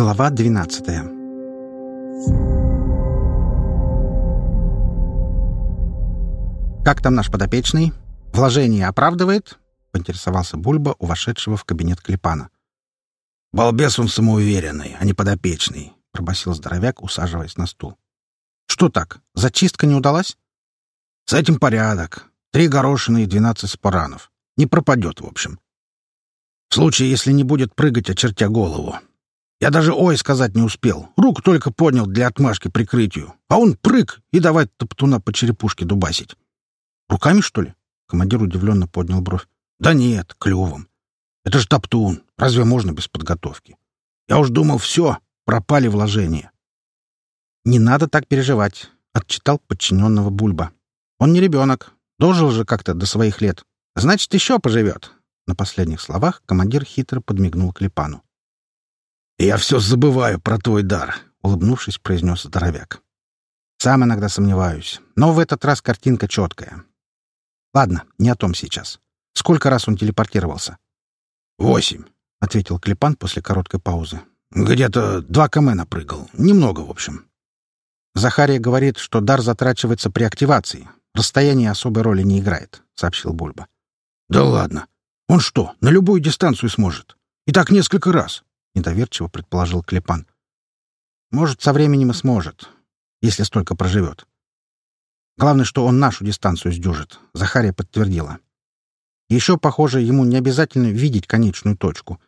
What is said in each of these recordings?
Глава 12 «Как там наш подопечный? Вложение оправдывает?» — поинтересовался Бульба у вошедшего в кабинет Клепана. «Балбес он самоуверенный, а не подопечный», — пробасил здоровяк, усаживаясь на стул. «Что так? Зачистка не удалась?» «С этим порядок. Три горошины и двенадцать спаранов. Не пропадет, в общем. В случае, если не будет прыгать, очертя голову. Я даже «ой» сказать не успел. Руку только поднял для отмашки прикрытию. А он прыг и давай топтуна по черепушке дубасить. «Руками, что ли?» Командир удивленно поднял бровь. «Да нет, клювом. Это же топтун. Разве можно без подготовки? Я уж думал, все, пропали вложения». «Не надо так переживать», — отчитал подчиненного Бульба. «Он не ребенок. Дожил же как-то до своих лет. Значит, еще поживет». На последних словах командир хитро подмигнул Клепану. «Я все забываю про твой дар», — улыбнувшись, произнес здоровяк. «Сам иногда сомневаюсь, но в этот раз картинка четкая. Ладно, не о том сейчас. Сколько раз он телепортировался?» «Восемь», — ответил Клепан после короткой паузы. «Где-то два км напрыгал. Немного, в общем». «Захария говорит, что дар затрачивается при активации. Расстояние особой роли не играет», — сообщил Бульба. «Да ладно. Он что, на любую дистанцию сможет? И так несколько раз?» — недоверчиво предположил Клепан. «Может, со временем и сможет, если столько проживет. Главное, что он нашу дистанцию сдюжит», — Захария подтвердила. «Еще, похоже, ему не обязательно видеть конечную точку.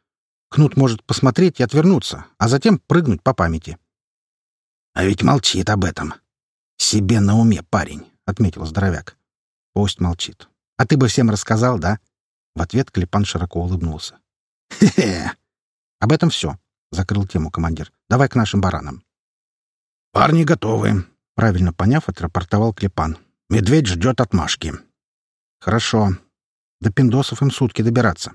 Кнут может посмотреть и отвернуться, а затем прыгнуть по памяти». «А ведь молчит об этом. Себе на уме парень», — отметил здоровяк. «Пусть молчит. А ты бы всем рассказал, да?» В ответ Клепан широко улыбнулся. «Хе-хе! Об этом все, — закрыл тему командир. Давай к нашим баранам. Парни готовы, — правильно поняв, отрапортовал Клепан. Медведь ждет отмашки. Хорошо. До пиндосов им сутки добираться.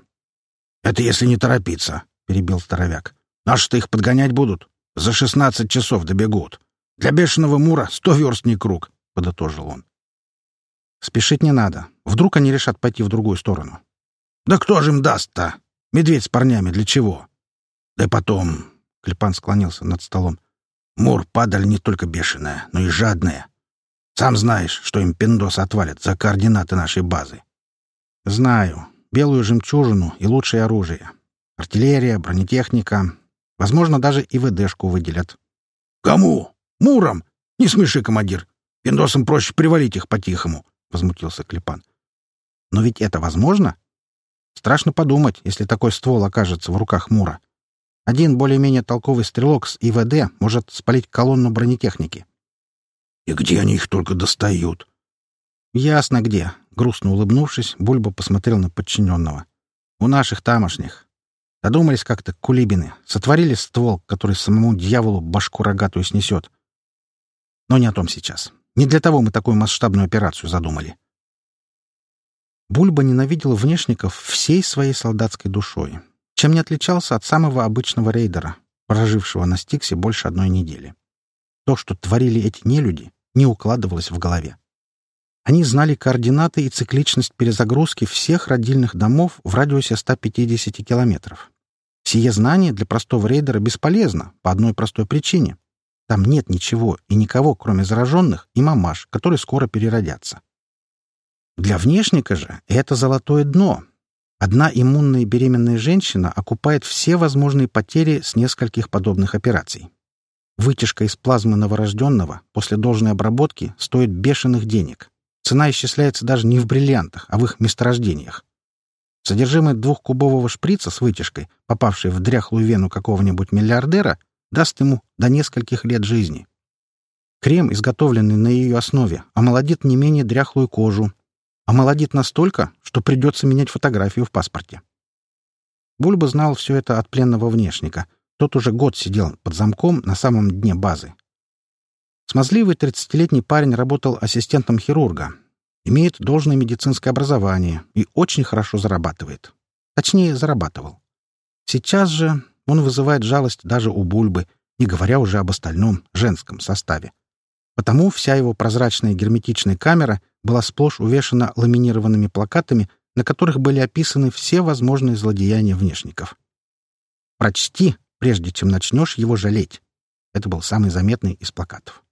Это если не торопиться, — перебил здоровяк. Наши-то их подгонять будут. За шестнадцать часов добегут. Для бешеного мура сто верстний круг, — подытожил он. Спешить не надо. Вдруг они решат пойти в другую сторону. Да кто же им даст-то? Медведь с парнями для чего? Да потом, — Клепан склонился над столом, — Мур падаль не только бешеная, но и жадная. Сам знаешь, что им пиндос отвалит за координаты нашей базы. Знаю. Белую жемчужину и лучшее оружие. Артиллерия, бронетехника. Возможно, даже и ВДшку выделят. Кому? Муром? Не смеши, командир. Пиндосам проще привалить их по-тихому, — возмутился Клепан. Но ведь это возможно? Страшно подумать, если такой ствол окажется в руках Мура. Один более-менее толковый стрелок с ИВД может спалить колонну бронетехники. «И где они их только достают?» «Ясно где», — грустно улыбнувшись, Бульба посмотрел на подчиненного. «У наших тамошних. Додумались как-то кулибины, сотворили ствол, который самому дьяволу башку рогатую снесет. Но не о том сейчас. Не для того мы такую масштабную операцию задумали». Бульба ненавидел внешников всей своей солдатской душой чем не отличался от самого обычного рейдера, прожившего на Стиксе больше одной недели. То, что творили эти нелюди, не укладывалось в голове. Они знали координаты и цикличность перезагрузки всех родильных домов в радиусе 150 километров. Сие знание для простого рейдера бесполезно по одной простой причине. Там нет ничего и никого, кроме зараженных и мамаш, которые скоро переродятся. Для внешника же это золотое дно, Одна иммунная беременная женщина окупает все возможные потери с нескольких подобных операций. Вытяжка из плазмы новорожденного после должной обработки стоит бешеных денег. Цена исчисляется даже не в бриллиантах, а в их месторождениях. Содержимое двухкубового шприца с вытяжкой, попавшей в дряхлую вену какого-нибудь миллиардера, даст ему до нескольких лет жизни. Крем, изготовленный на ее основе, омолодит не менее дряхлую кожу, омолодит настолько, что придется менять фотографию в паспорте. Бульба знал все это от пленного внешника. Тот уже год сидел под замком на самом дне базы. Смазливый 30-летний парень работал ассистентом хирурга, имеет должное медицинское образование и очень хорошо зарабатывает. Точнее, зарабатывал. Сейчас же он вызывает жалость даже у Бульбы, не говоря уже об остальном женском составе. Потому вся его прозрачная герметичная камера была сплошь увешана ламинированными плакатами, на которых были описаны все возможные злодеяния внешников. «Прочти», прежде чем начнешь его жалеть. Это был самый заметный из плакатов.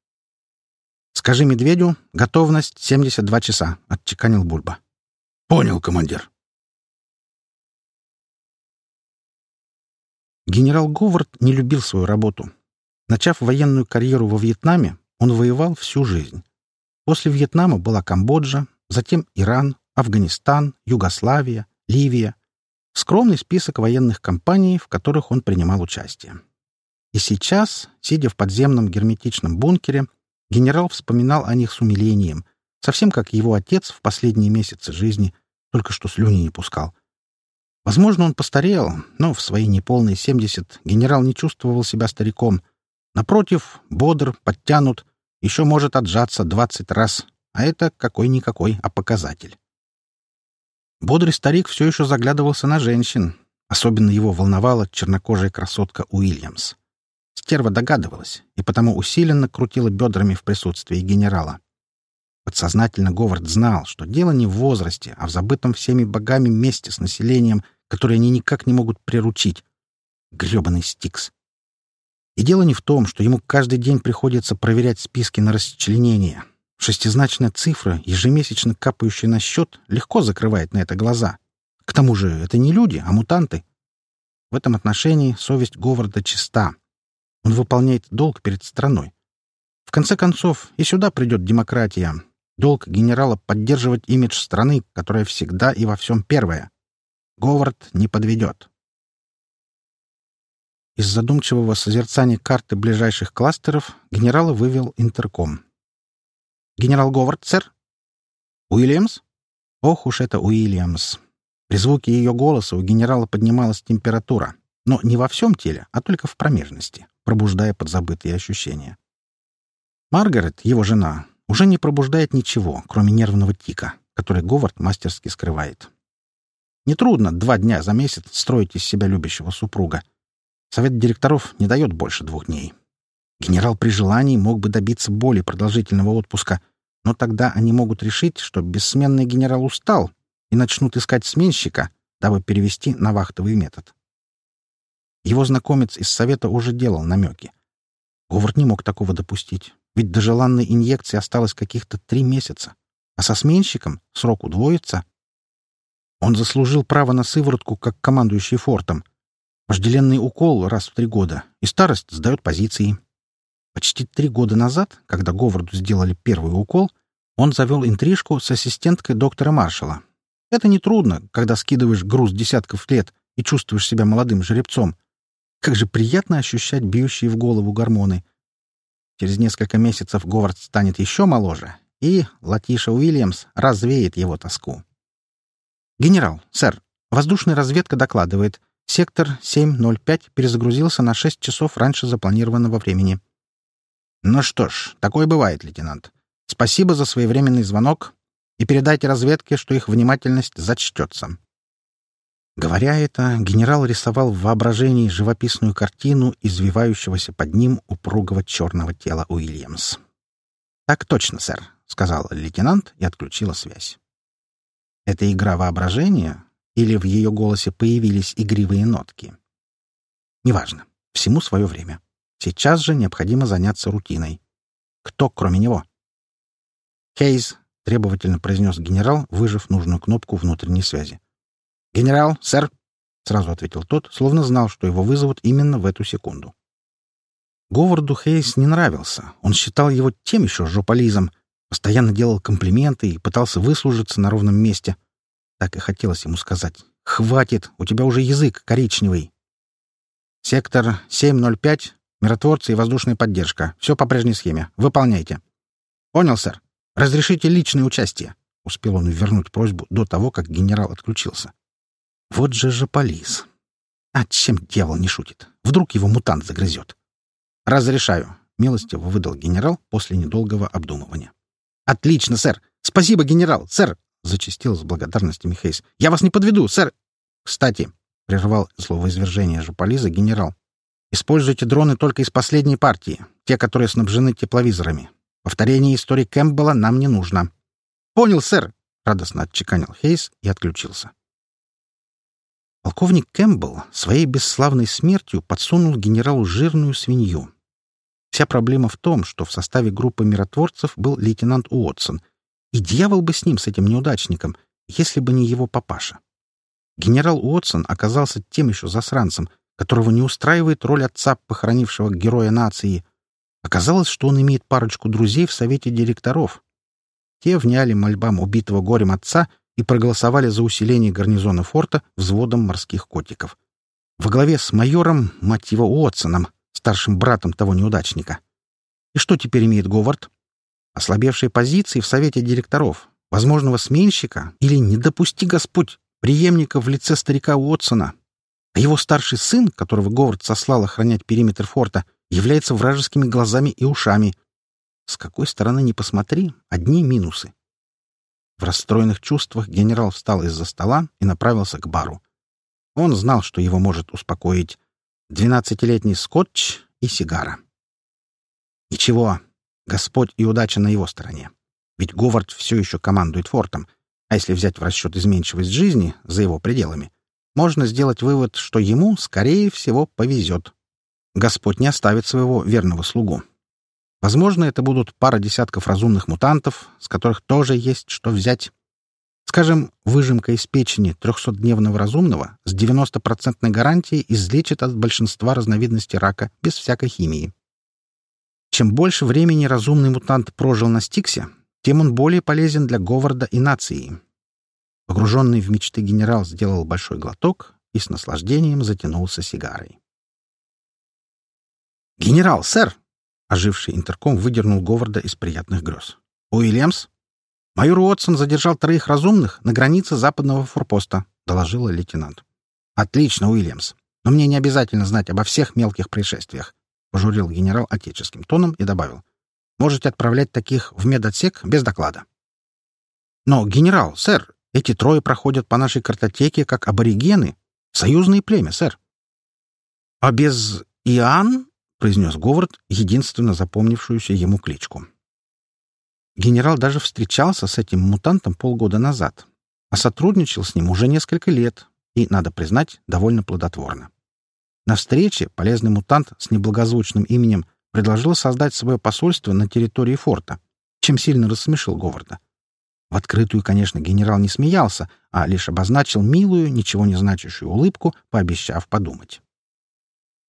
«Скажи медведю, готовность 72 часа», — отчеканил Бульба. «Понял, командир». Генерал Говард не любил свою работу. Начав военную карьеру во Вьетнаме, он воевал всю жизнь. После Вьетнама была Камбоджа, затем Иран, Афганистан, Югославия, Ливия. Скромный список военных кампаний, в которых он принимал участие. И сейчас, сидя в подземном герметичном бункере, генерал вспоминал о них с умилением, совсем как его отец в последние месяцы жизни, только что слюни не пускал. Возможно, он постарел, но в свои неполные семьдесят генерал не чувствовал себя стариком. Напротив, бодр, подтянут, еще может отжаться двадцать раз, а это какой-никакой, а показатель. Бодрый старик все еще заглядывался на женщин. Особенно его волновала чернокожая красотка Уильямс. Стерва догадывалась и потому усиленно крутила бедрами в присутствии генерала. Подсознательно Говард знал, что дело не в возрасте, а в забытом всеми богами месте с населением, которое они никак не могут приручить. Гребаный Стикс. И дело не в том, что ему каждый день приходится проверять списки на расчленение. Шестизначная цифра, ежемесячно капающая на счет, легко закрывает на это глаза. К тому же это не люди, а мутанты. В этом отношении совесть Говарда чиста. Он выполняет долг перед страной. В конце концов, и сюда придет демократия. Долг генерала — поддерживать имидж страны, которая всегда и во всем первая. Говард не подведет. Из задумчивого созерцания карты ближайших кластеров генерала вывел интерком. «Генерал Говард, сэр?» «Уильямс?» Ох уж это Уильямс. При звуке ее голоса у генерала поднималась температура, но не во всем теле, а только в промежности, пробуждая подзабытые ощущения. Маргарет, его жена, уже не пробуждает ничего, кроме нервного тика, который Говард мастерски скрывает. Нетрудно два дня за месяц строить из себя любящего супруга — Совет директоров не дает больше двух дней. Генерал при желании мог бы добиться более продолжительного отпуска, но тогда они могут решить, что бессменный генерал устал и начнут искать сменщика, дабы перевести на вахтовый метод. Его знакомец из совета уже делал намеки. Говард не мог такого допустить, ведь до желанной инъекции осталось каких-то три месяца, а со сменщиком срок удвоится. Он заслужил право на сыворотку как командующий фортом — Вожделенный укол раз в три года, и старость сдает позиции. Почти три года назад, когда Говарду сделали первый укол, он завел интрижку с ассистенткой доктора Маршала. Это нетрудно, когда скидываешь груз десятков лет и чувствуешь себя молодым жеребцом. Как же приятно ощущать бьющие в голову гормоны. Через несколько месяцев Говард станет еще моложе, и Латиша Уильямс развеет его тоску. «Генерал, сэр, воздушная разведка докладывает, Сектор 705 перезагрузился на 6 часов раньше запланированного времени. «Ну что ж, такое бывает, лейтенант. Спасибо за своевременный звонок и передайте разведке, что их внимательность зачтется». Говоря это, генерал рисовал в воображении живописную картину извивающегося под ним упругого черного тела Уильямс. «Так точно, сэр», — сказал лейтенант и отключила связь. «Это игра воображения или в ее голосе появились игривые нотки. Неважно. Всему свое время. Сейчас же необходимо заняться рутиной. Кто, кроме него? «Хейз», — требовательно произнес генерал, выжав нужную кнопку внутренней связи. «Генерал, сэр», — сразу ответил тот, словно знал, что его вызовут именно в эту секунду. Говарду Хейс не нравился. Он считал его тем еще жополизом, постоянно делал комплименты и пытался выслужиться на ровном месте — так и хотелось ему сказать. «Хватит! У тебя уже язык коричневый!» «Сектор 705. Миротворцы и воздушная поддержка. Все по прежней схеме. Выполняйте». «Понял, сэр. Разрешите личное участие». Успел он вернуть просьбу до того, как генерал отключился. «Вот же же полис. А чем дьявол не шутит? Вдруг его мутант загрызет?» «Разрешаю», — милостиво выдал генерал после недолгого обдумывания. «Отлично, сэр! Спасибо, генерал! Сэр, — зачастил с благодарностями Хейс. «Я вас не подведу, сэр!» «Кстати», — прервал словоизвержение Жуполиза генерал, «используйте дроны только из последней партии, те, которые снабжены тепловизорами. Повторение истории Кэмпбелла нам не нужно». «Понял, сэр!» — радостно отчеканил Хейс и отключился. Полковник Кэмпбелл своей бесславной смертью подсунул генералу жирную свинью. Вся проблема в том, что в составе группы миротворцев был лейтенант Уотсон, и дьявол бы с ним, с этим неудачником, если бы не его папаша. Генерал Уотсон оказался тем еще засранцем, которого не устраивает роль отца, похоронившего героя нации. Оказалось, что он имеет парочку друзей в совете директоров. Те вняли мольбам убитого горем отца и проголосовали за усиление гарнизона форта взводом морских котиков. Во главе с майором, мать его, Уотсоном, старшим братом того неудачника. И что теперь имеет Говард? Ослабевшие позиции в совете директоров, возможного сменщика или, не допусти Господь, преемника в лице старика Уотсона. А его старший сын, которого Говард сослал охранять периметр форта, является вражескими глазами и ушами. С какой стороны ни посмотри, одни минусы. В расстроенных чувствах генерал встал из-за стола и направился к бару. Он знал, что его может успокоить двенадцатилетний скотч и сигара. Ничего, Господь и удача на его стороне. Ведь Говард все еще командует фортом, а если взять в расчет изменчивость жизни за его пределами, можно сделать вывод, что ему, скорее всего, повезет. Господь не оставит своего верного слугу. Возможно, это будут пара десятков разумных мутантов, с которых тоже есть что взять. Скажем, выжимка из печени трехсотдневного разумного с 90% гарантией излечит от большинства разновидностей рака без всякой химии. Чем больше времени разумный мутант прожил на Стиксе, тем он более полезен для Говарда и нации. Погруженный в мечты генерал сделал большой глоток и с наслаждением затянулся сигарой. «Генерал, сэр!» Оживший интерком выдернул Говарда из приятных грез. «Уильямс?» «Майор Уотсон задержал троих разумных на границе западного форпоста», — доложила лейтенант. «Отлично, Уильямс. Но мне не обязательно знать обо всех мелких происшествиях», — пожурил генерал отеческим тоном и добавил. «Можете отправлять таких в медотсек без доклада». «Но, генерал, сэр, эти трое проходят по нашей картотеке как аборигены. Союзное племя, сэр». «А без Иоанн?» — произнес Говард, единственно запомнившуюся ему кличку. Генерал даже встречался с этим мутантом полгода назад, а сотрудничал с ним уже несколько лет и, надо признать, довольно плодотворно. На встрече полезный мутант с неблагозвучным именем предложил создать свое посольство на территории форта, чем сильно рассмешил Говарда. В открытую, конечно, генерал не смеялся, а лишь обозначил милую, ничего не значащую улыбку, пообещав подумать.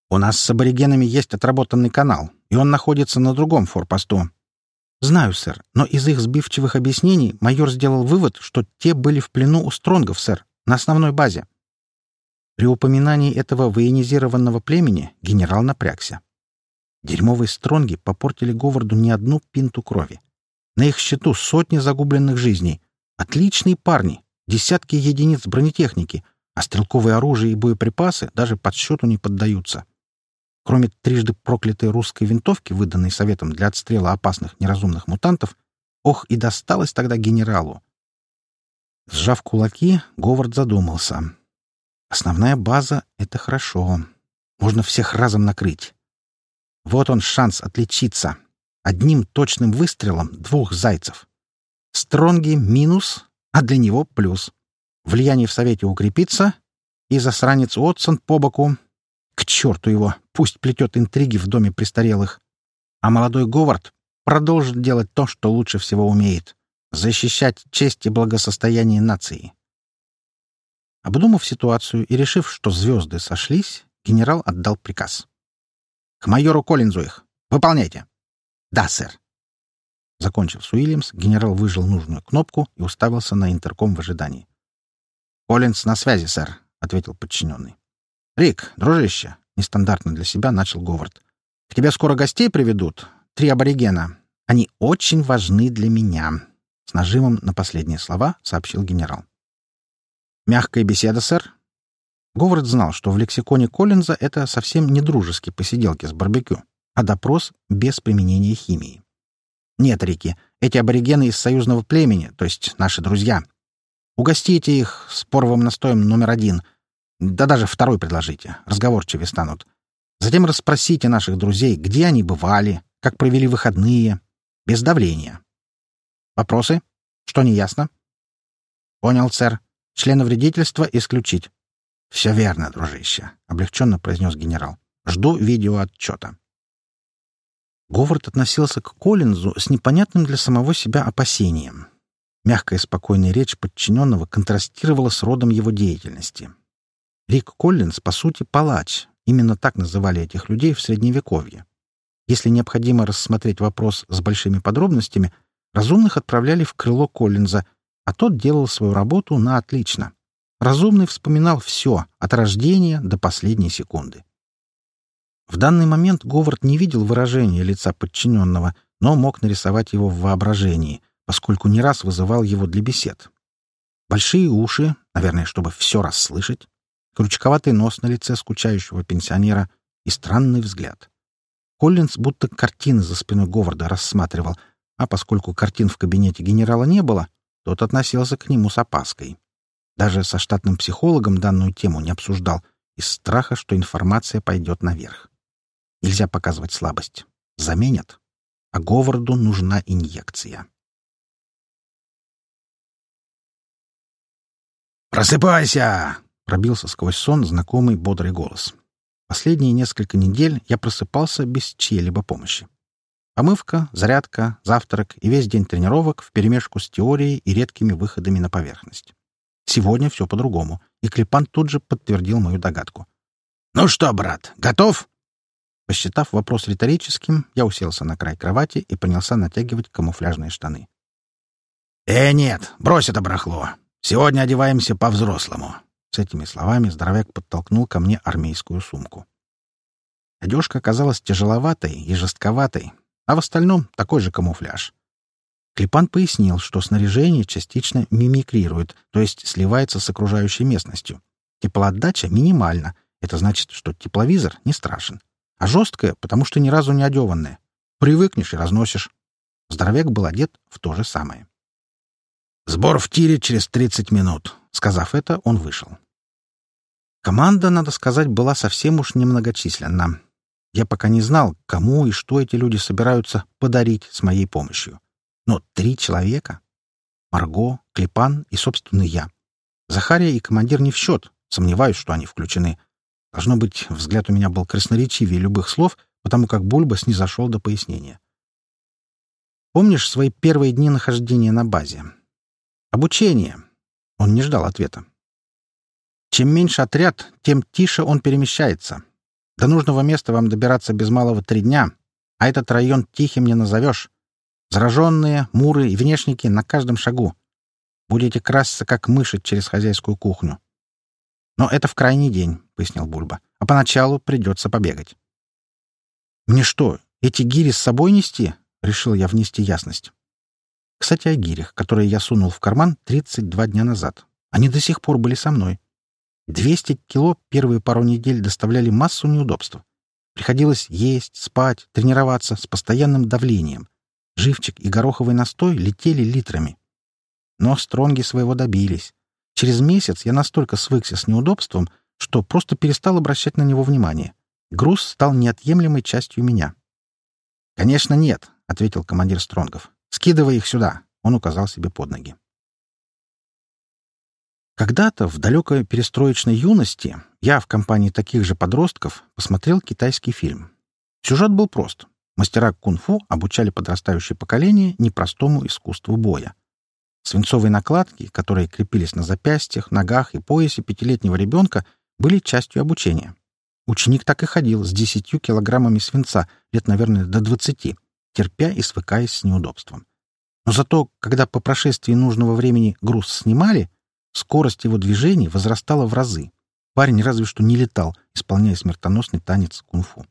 У нас с аборигенами есть отработанный канал, и он находится на другом форпосту. Знаю, сэр, но из их сбивчивых объяснений майор сделал вывод, что те были в плену у стронгов, сэр, на основной базе. При упоминании этого военизированного племени генерал напрягся. Дерьмовые стронги попортили Говарду не одну пинту крови. На их счету сотни загубленных жизней. Отличные парни, десятки единиц бронетехники, а стрелковое оружие и боеприпасы даже подсчету не поддаются. Кроме трижды проклятой русской винтовки, выданной Советом для отстрела опасных неразумных мутантов, ох, и досталось тогда генералу. Сжав кулаки, Говард задумался. Основная база — это хорошо. Можно всех разом накрыть. Вот он шанс отличиться. Одним точным выстрелом двух зайцев. Стронги — минус, а для него — плюс. Влияние в Совете укрепится, и засранец Уотсон по боку к черту его! Пусть плетет интриги в доме престарелых. А молодой Говард продолжит делать то, что лучше всего умеет — защищать честь и благосостояние нации. Обдумав ситуацию и решив, что звезды сошлись, генерал отдал приказ. «К майору Коллинзу их! Выполняйте!» «Да, сэр!» Закончив с Уильямс, генерал выжил нужную кнопку и уставился на интерком в ожидании. «Коллинз на связи, сэр», — ответил подчиненный. «Рик, дружище!» — нестандартно для себя начал Говард. «К тебе скоро гостей приведут. Три аборигена. Они очень важны для меня», — с нажимом на последние слова сообщил генерал. «Мягкая беседа, сэр?» Говард знал, что в лексиконе Коллинза это совсем не дружеские посиделки с барбекю, а допрос без применения химии. «Нет, Рики, эти аборигены из союзного племени, то есть наши друзья. Угостите их споровым настоем номер один — да даже второй предложите. Разговорчивее станут. Затем расспросите наших друзей, где они бывали, как провели выходные. Без давления. Вопросы? Что не ясно? Понял, сэр. Члена вредительства исключить. «Все верно, дружище», — облегченно произнес генерал. «Жду видеоотчета». Говард относился к Коллинзу с непонятным для самого себя опасением. Мягкая спокойная речь подчиненного контрастировала с родом его деятельности. Рик Коллинз, по сути, палач. Именно так называли этих людей в Средневековье. Если необходимо рассмотреть вопрос с большими подробностями, разумных отправляли в крыло Коллинза, а тот делал свою работу на отлично. Разумный вспоминал все, от рождения до последней секунды. В данный момент Говард не видел выражения лица подчиненного, но мог нарисовать его в воображении, поскольку не раз вызывал его для бесед. Большие уши, наверное, чтобы все расслышать, крючковатый нос на лице скучающего пенсионера и странный взгляд. Коллинз будто картины за спиной Говарда рассматривал, а поскольку картин в кабинете генерала не было, тот относился к нему с опаской. Даже со штатным психологом данную тему не обсуждал из страха, что информация пойдет наверх. Нельзя показывать слабость. Заменят. А Говарду нужна инъекция. «Просыпайся!» — пробился сквозь сон знакомый бодрый голос. Последние несколько недель я просыпался без чьей-либо помощи. Помывка, зарядка, завтрак и весь день тренировок вперемешку с теорией и редкими выходами на поверхность. Сегодня все по-другому, и Клепан тут же подтвердил мою догадку. «Ну что, брат, готов?» Посчитав вопрос риторическим, я уселся на край кровати и принялся натягивать камуфляжные штаны. «Э, нет, брось это барахло. Сегодня одеваемся по-взрослому». С этими словами здоровяк подтолкнул ко мне армейскую сумку. Одежка оказалась тяжеловатой и жестковатой, а в остальном такой же камуфляж. Клепан пояснил, что снаряжение частично мимикрирует, то есть сливается с окружающей местностью. Теплоотдача минимальна. Это значит, что тепловизор не страшен. А жесткая, потому что ни разу не одеванная. Привыкнешь и разносишь. Здоровяк был одет в то же самое. «Сбор в тире через 30 минут». Сказав это, он вышел. Команда, надо сказать, была совсем уж немногочисленна. Я пока не знал, кому и что эти люди собираются подарить с моей помощью. Но три человека? Марго, Клепан и, собственно, я. Захария и командир не в счет. Сомневаюсь, что они включены. Должно быть, взгляд у меня был красноречивее любых слов, потому как Бульба снизошел до пояснения. Помнишь свои первые дни нахождения на базе? Обучение. Он не ждал ответа. Чем меньше отряд, тем тише он перемещается. До нужного места вам добираться без малого три дня, а этот район тихим не назовешь. Зараженные, муры и внешники на каждом шагу. Будете красться, как мыши, через хозяйскую кухню. Но это в крайний день, — пояснил Бульба. А поначалу придется побегать. Мне что, эти гири с собой нести? — решил я внести ясность. Кстати, о гирях, которые я сунул в карман 32 дня назад. Они до сих пор были со мной. 200 кило первые пару недель доставляли массу неудобств. Приходилось есть, спать, тренироваться с постоянным давлением. Живчик и гороховый настой летели литрами. Но стронги своего добились. Через месяц я настолько свыкся с неудобством, что просто перестал обращать на него внимание. Груз стал неотъемлемой частью меня. «Конечно, нет», — ответил командир Стронгов. «Скидывай их сюда», — он указал себе под ноги. Когда-то, в далекой перестроечной юности, я в компании таких же подростков посмотрел китайский фильм. Сюжет был прост. Мастера кунг-фу обучали подрастающее поколение непростому искусству боя. Свинцовые накладки, которые крепились на запястьях, ногах и поясе пятилетнего ребенка, были частью обучения. Ученик так и ходил с десятью килограммами свинца, лет, наверное, до двадцати, терпя и свыкаясь с неудобством. Но зато, когда по прошествии нужного времени груз снимали, скорость его движений возрастала в разы. Парень разве что не летал, исполняя смертоносный танец кунг-фу.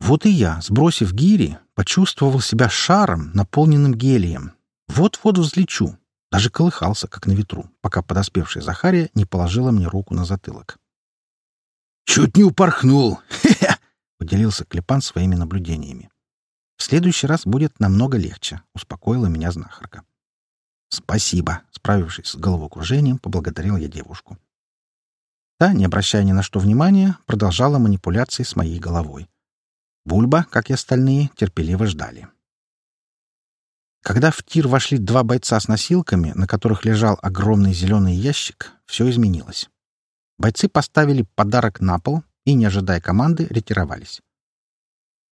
Вот и я, сбросив гири, почувствовал себя шаром, наполненным гелием. Вот-вот взлечу. Даже колыхался, как на ветру, пока подоспевшая Захария не положила мне руку на затылок. «Чуть не упорхнул!» — поделился Клепан своими наблюдениями. «В следующий раз будет намного легче», — успокоила меня знахарка. «Спасибо», — справившись с головокружением, поблагодарил я девушку. Та, не обращая ни на что внимания, продолжала манипуляции с моей головой. Бульба, как и остальные, терпеливо ждали. Когда в тир вошли два бойца с носилками, на которых лежал огромный зеленый ящик, все изменилось. Бойцы поставили подарок на пол и, не ожидая команды, ретировались.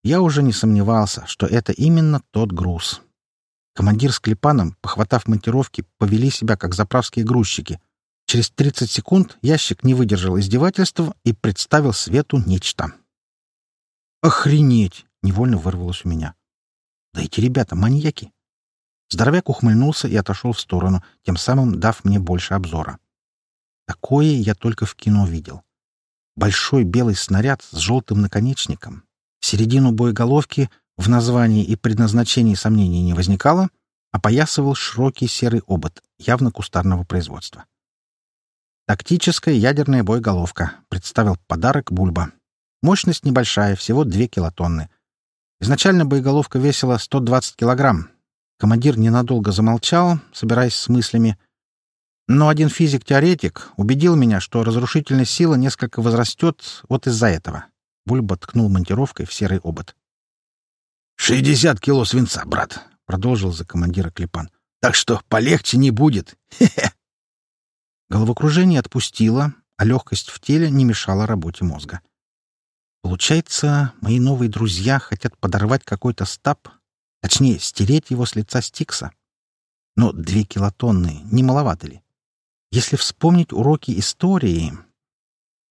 Я уже не сомневался, что это именно тот груз. Командир с Клепаном, похватав монтировки, повели себя как заправские грузчики. Через 30 секунд ящик не выдержал издевательств и представил свету нечто. «Охренеть!» — невольно вырвалось у меня. «Да эти ребята маньяки!» Здоровяк ухмыльнулся и отошел в сторону, тем самым дав мне больше обзора. Такое я только в кино видел. Большой белый снаряд с желтым наконечником. Середину боеголовки в названии и предназначении сомнений не возникало, опоясывал широкий серый обод, явно кустарного производства. «Тактическая ядерная боеголовка», — представил подарок Бульба. Мощность небольшая, всего 2 килотонны. Изначально боеголовка весила 120 килограмм. Командир ненадолго замолчал, собираясь с мыслями, но один физик-теоретик убедил меня, что разрушительная сила несколько возрастет вот из-за этого. Бульба ткнул монтировкой в серый обод. «Шестьдесят кило свинца, брат», — продолжил за командира Клепан. «Так что полегче не будет. Хе-хе». Головокружение отпустило, а легкость в теле не мешала работе мозга. Получается, мои новые друзья хотят подорвать какой-то стаб, точнее, стереть его с лица Стикса. Но две килотонны не маловато ли? Если вспомнить уроки истории...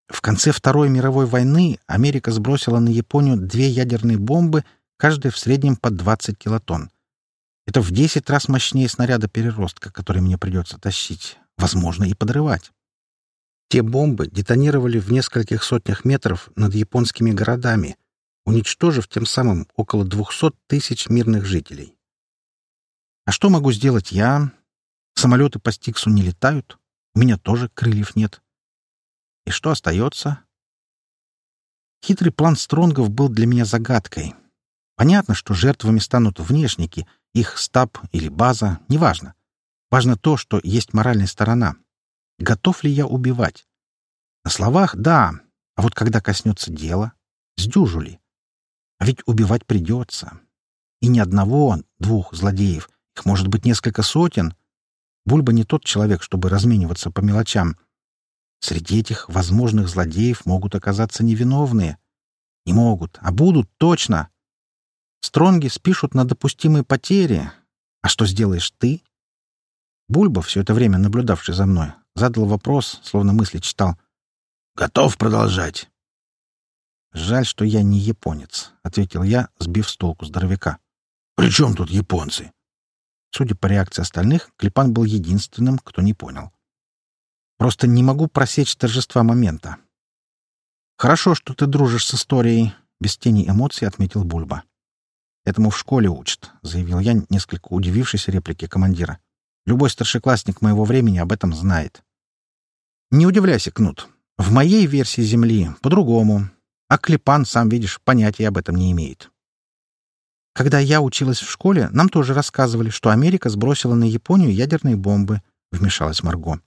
В конце Второй мировой войны Америка сбросила на Японию две ядерные бомбы, каждая в среднем по 20 килотонн. Это в 10 раз мощнее снаряда переростка, который мне придется тащить, возможно, и подрывать. Те бомбы детонировали в нескольких сотнях метров над японскими городами, уничтожив тем самым около 200 тысяч мирных жителей. А что могу сделать я? Самолеты по Стиксу не летают, у меня тоже крыльев нет. И что остается? Хитрый план Стронгов был для меня загадкой. Понятно, что жертвами станут внешники, их стаб или база, неважно. Важно то, что есть моральная сторона. Готов ли я убивать? На словах — да, а вот когда коснется дела, сдюжу ли? А ведь убивать придется. И не одного, двух злодеев, их может быть несколько сотен — Бульба не тот человек, чтобы размениваться по мелочам. Среди этих возможных злодеев могут оказаться невиновные. Не могут, а будут точно. Стронги спишут на допустимые потери. А что сделаешь ты? Бульба, все это время наблюдавший за мной, задал вопрос, словно мысли читал. «Готов продолжать?» «Жаль, что я не японец», — ответил я, сбив с толку здоровяка. «При чем тут японцы?» Судя по реакции остальных, Клепан был единственным, кто не понял. «Просто не могу просечь торжества момента». «Хорошо, что ты дружишь с историей», — без тени эмоций отметил Бульба. «Этому в школе учат», — заявил я, несколько удивившись реплике командира. «Любой старшеклассник моего времени об этом знает». «Не удивляйся, Кнут. В моей версии Земли по-другому. А Клепан, сам видишь, понятия об этом не имеет». Когда я училась в школе, нам тоже рассказывали, что Америка сбросила на Японию ядерные бомбы, — вмешалась Марго.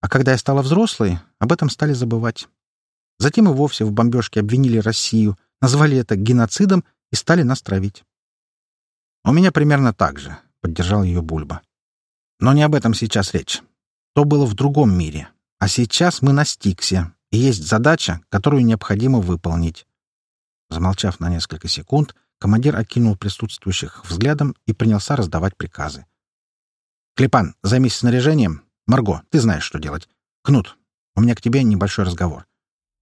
А когда я стала взрослой, об этом стали забывать. Затем и вовсе в бомбежке обвинили Россию, назвали это геноцидом и стали нас травить. «У меня примерно так же», — поддержал ее Бульба. «Но не об этом сейчас речь. То было в другом мире. А сейчас мы на Стиксе, и есть задача, которую необходимо выполнить». Замолчав на несколько секунд, Командир окинул присутствующих взглядом и принялся раздавать приказы. «Клепан, займись снаряжением. Марго, ты знаешь, что делать. Кнут, у меня к тебе небольшой разговор.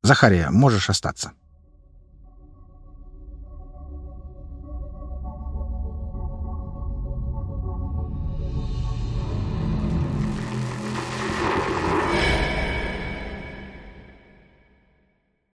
Захария, можешь остаться.